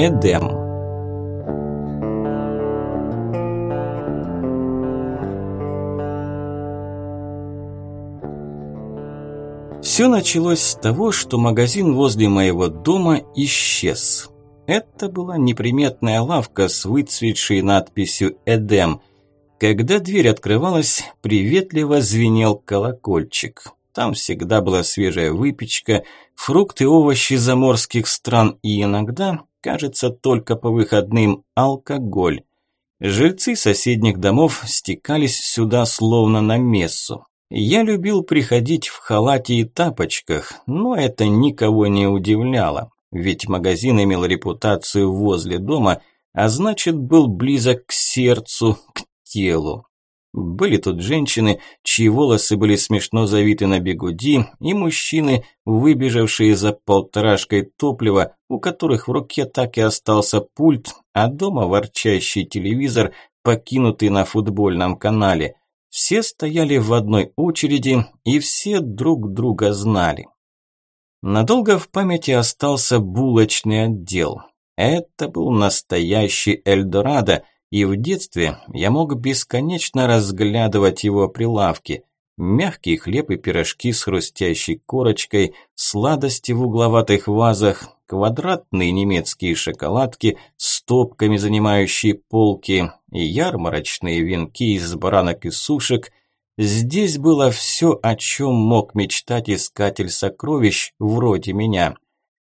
Эдем. Все началось с того, что магазин возле моего дома исчез. Это была неприметная лавка с выцветшей надписью «Эдем». Когда дверь открывалась, приветливо звенел колокольчик. Там всегда была свежая выпечка, фрукты, овощи заморских стран и иногда, кажется, только по выходным, алкоголь. Жильцы соседних домов стекались сюда словно на мессу. Я любил приходить в халате и тапочках, но это никого не удивляло, ведь магазин имел репутацию возле дома, а значит был близок к сердцу, к телу. Были тут женщины, чьи волосы были смешно завиты на бегуди, и мужчины, выбежавшие за полторашкой топлива, у которых в руке так и остался пульт, а дома ворчащий телевизор, покинутый на футбольном канале. Все стояли в одной очереди и все друг друга знали. Надолго в памяти остался булочный отдел. Это был настоящий Эльдорадо, и в детстве я мог бесконечно разглядывать его прилавки. Мягкий хлеб и пирожки с хрустящей корочкой, сладости в угловатых вазах, квадратные немецкие шоколадки с топками, занимающие полки, и ярмарочные венки из баранок и сушек. Здесь было все, о чем мог мечтать искатель сокровищ вроде меня.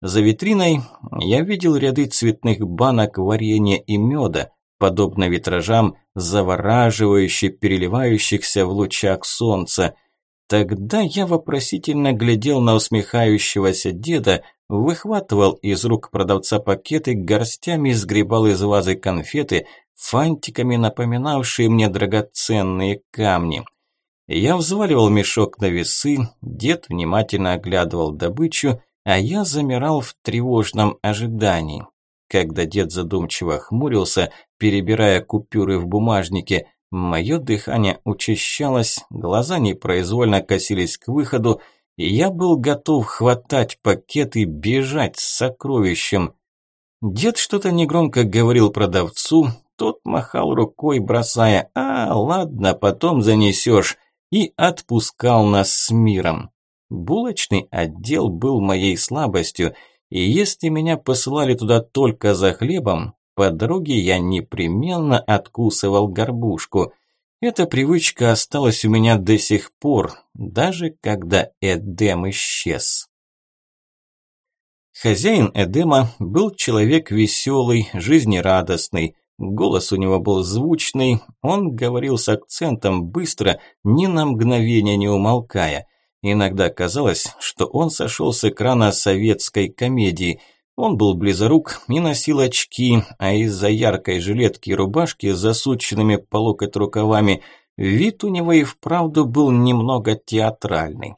За витриной я видел ряды цветных банок варенья и меда, подобно витражам, завораживающе переливающихся в лучах солнца. Тогда я вопросительно глядел на усмехающегося деда, выхватывал из рук продавца пакеты, горстями сгребал из вазы конфеты, фантиками напоминавшие мне драгоценные камни. Я взваливал мешок на весы, дед внимательно оглядывал добычу, а я замирал в тревожном ожидании. Когда дед задумчиво хмурился, перебирая купюры в бумажнике, мое дыхание учащалось, глаза непроизвольно косились к выходу, и я был готов хватать пакет и бежать с сокровищем. Дед что-то негромко говорил продавцу, тот махал рукой, бросая «А, ладно, потом занесешь», и отпускал нас с миром. Булочный отдел был моей слабостью – и если меня посылали туда только за хлебом, по дороге я непременно откусывал горбушку. Эта привычка осталась у меня до сих пор, даже когда Эдем исчез. Хозяин Эдема был человек веселый, жизнерадостный. Голос у него был звучный, он говорил с акцентом быстро, ни на мгновение не умолкая. Иногда казалось, что он сошел с экрана советской комедии. Он был близорук и носил очки, а из-за яркой жилетки и рубашки с засученными по локоть рукавами вид у него и вправду был немного театральный.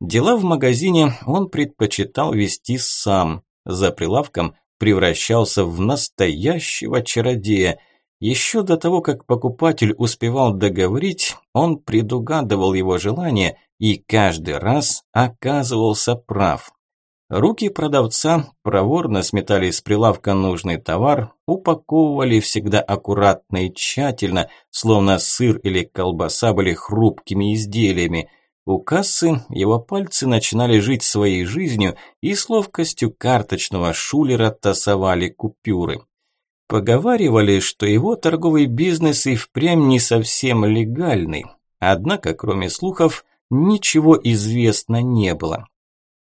Дела в магазине он предпочитал вести сам. За прилавком превращался в настоящего чародея. Еще до того, как покупатель успевал договорить, он предугадывал его желание и каждый раз оказывался прав. Руки продавца проворно сметали с прилавка нужный товар, упаковывали всегда аккуратно и тщательно, словно сыр или колбаса были хрупкими изделиями. У кассы его пальцы начинали жить своей жизнью и с ловкостью карточного шулера тасовали купюры. Поговаривали, что его торговый бизнес и впрямь не совсем легальный. Однако, кроме слухов, ничего известно не было.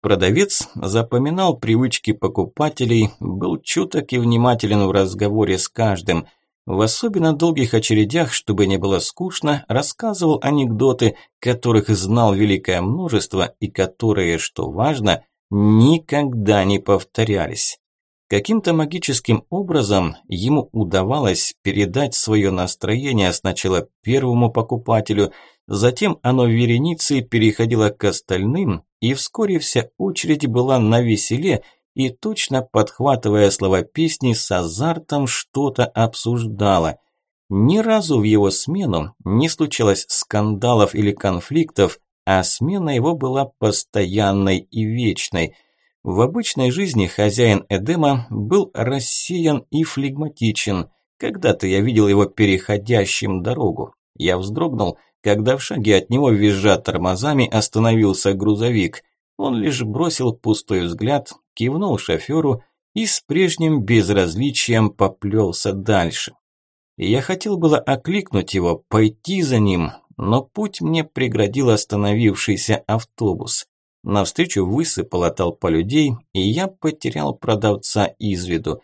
Продавец запоминал привычки покупателей, был чуток и внимателен в разговоре с каждым. В особенно долгих очередях, чтобы не было скучно, рассказывал анекдоты, которых знал великое множество и которые, что важно, никогда не повторялись. Каким-то магическим образом ему удавалось передать свое настроение сначала первому покупателю – Затем оно вереницей переходило к остальным, и вскоре вся очередь была на веселе и точно подхватывая слова песни с азартом что-то обсуждала. Ни разу в его смену не случалось скандалов или конфликтов, а смена его была постоянной и вечной. В обычной жизни хозяин Эдема был рассеян и флегматичен. Когда-то я видел его переходящим дорогу. Я вздрогнул, когда в шаге от него, визжа тормозами, остановился грузовик. Он лишь бросил пустой взгляд, кивнул шоферу и с прежним безразличием поплелся дальше. Я хотел было окликнуть его, пойти за ним, но путь мне преградил остановившийся автобус. Навстречу высыпала толпа людей, и я потерял продавца из виду.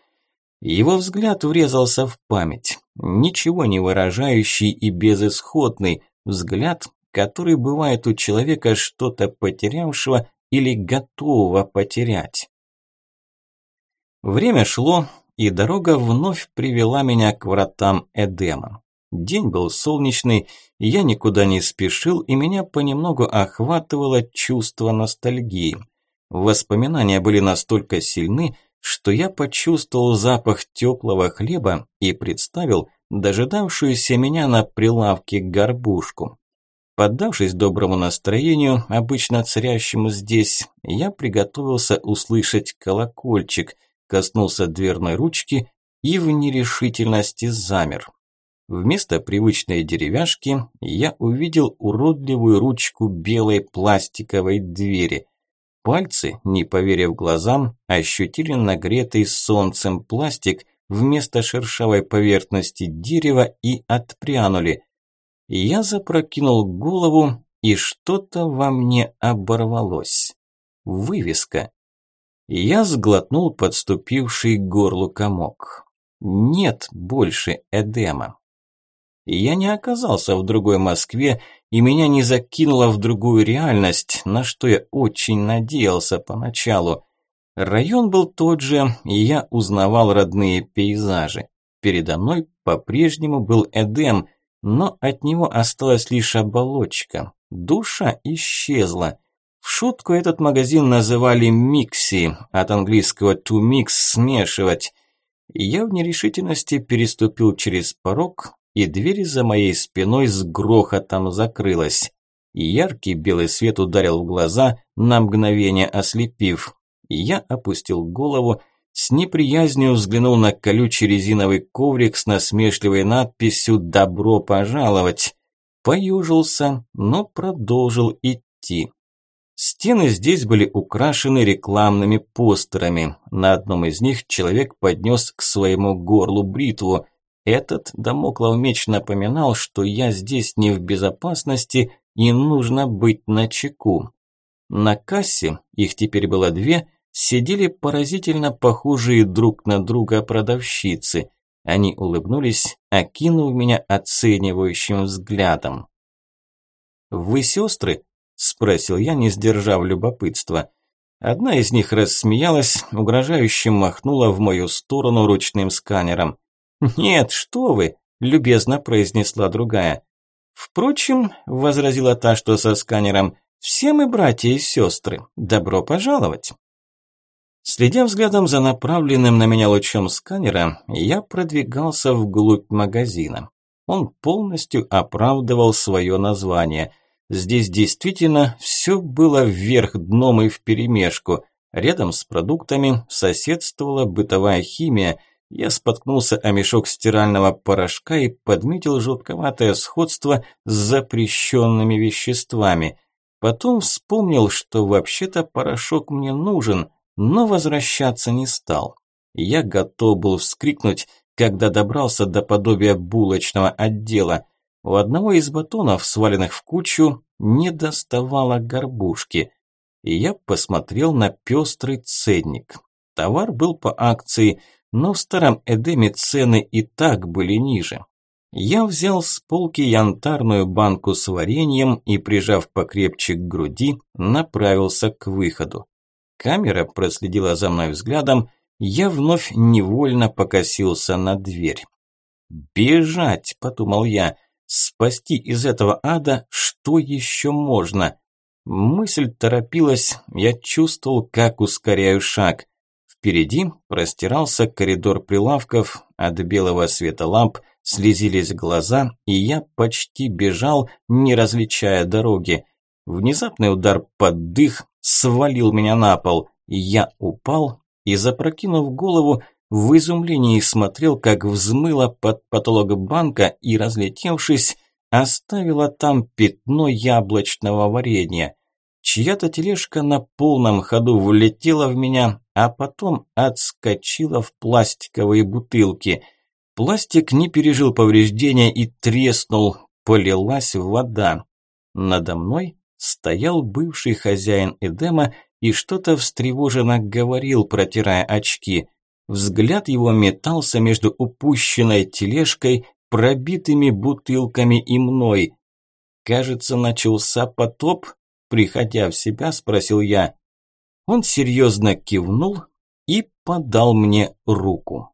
Его взгляд врезался в память, ничего не выражающий и безысходный, взгляд, который бывает у человека что-то потерявшего или готового потерять. Время шло, и дорога вновь привела меня к вратам Эдема. День был солнечный, я никуда не спешил, и меня понемногу охватывало чувство ностальгии. Воспоминания были настолько сильны, что я почувствовал запах теплого хлеба и представил дожидавшуюся меня на прилавке горбушку. Поддавшись доброму настроению, обычно царящему здесь, я приготовился услышать колокольчик, коснулся дверной ручки и в нерешительности замер. Вместо привычной деревяшки я увидел уродливую ручку белой пластиковой двери. Пальцы, не поверив глазам, ощутили нагретый солнцем пластик вместо шершавой поверхности дерева и отпрянули. Я запрокинул голову, и что-то во мне оборвалось. Вывеска. Я сглотнул подступивший к горлу комок. Нет больше Эдема. Я не оказался в другой Москве, и меня не закинуло в другую реальность, на что я очень надеялся поначалу. Район был тот же, и я узнавал родные пейзажи. Передо мной по-прежнему был Эдем, но от него осталась лишь оболочка. Душа исчезла. В шутку этот магазин называли «микси», от английского «to mix» – «смешивать». Я в нерешительности переступил через порог, и дверь за моей спиной с грохотом закрылась. Яркий белый свет ударил в глаза, на мгновение ослепив. Я опустил голову, с неприязнью взглянул на колючий резиновый коврик с насмешливой надписью «Добро пожаловать». Поюжился, но продолжил идти. Стены здесь были украшены рекламными постерами. На одном из них человек поднес к своему горлу бритву. Этот домоклов меч напоминал, что я здесь не в безопасности и нужно быть начеку. На кассе, их теперь было две, сидели поразительно похожие друг на друга продавщицы. Они улыбнулись, окинув меня оценивающим взглядом. «Вы сестры?» – спросил я, не сдержав любопытства. Одна из них рассмеялась, угрожающе махнула в мою сторону ручным сканером. «Нет, что вы!» – любезно произнесла другая. «Впрочем», – возразила та, что со сканером, – «все мы братья и сестры. Добро пожаловать!» Следя взглядом за направленным на меня лучом сканера, я продвигался вглубь магазина. Он полностью оправдывал свое название. Здесь действительно все было вверх дном и вперемешку. Рядом с продуктами соседствовала бытовая химия. Я споткнулся о мешок стирального порошка и подметил жутковатое сходство с запрещенными веществами. Потом вспомнил, что вообще-то порошок мне нужен – но возвращаться не стал. Я готов был вскрикнуть, когда добрался до подобия булочного отдела. У одного из батонов, сваленных в кучу, не доставало горбушки. И я посмотрел на пестрый ценник. Товар был по акции, но в старом Эдеме цены и так были ниже. Я взял с полки янтарную банку с вареньем и, прижав покрепче к груди, направился к выходу. Камера проследила за мной взглядом, я вновь невольно покосился на дверь. «Бежать!» – подумал я. «Спасти из этого ада что еще можно?» Мысль торопилась, я чувствовал, как ускоряю шаг. Впереди простирался коридор прилавков, от белого света ламп слезились глаза, и я почти бежал, не различая дороги. Внезапный удар под дых свалил меня на пол. Я упал и, запрокинув голову, в изумлении смотрел, как взмыла под потолок банка и, разлетевшись, оставила там пятно яблочного варенья. Чья-то тележка на полном ходу влетела в меня, а потом отскочила в пластиковые бутылки. Пластик не пережил повреждения и треснул, полилась вода. Надо мной стоял бывший хозяин Эдема и что-то встревоженно говорил, протирая очки. Взгляд его метался между упущенной тележкой, пробитыми бутылками и мной. Кажется, начался потоп, приходя в себя, спросил я. Он серьезно кивнул и подал мне руку.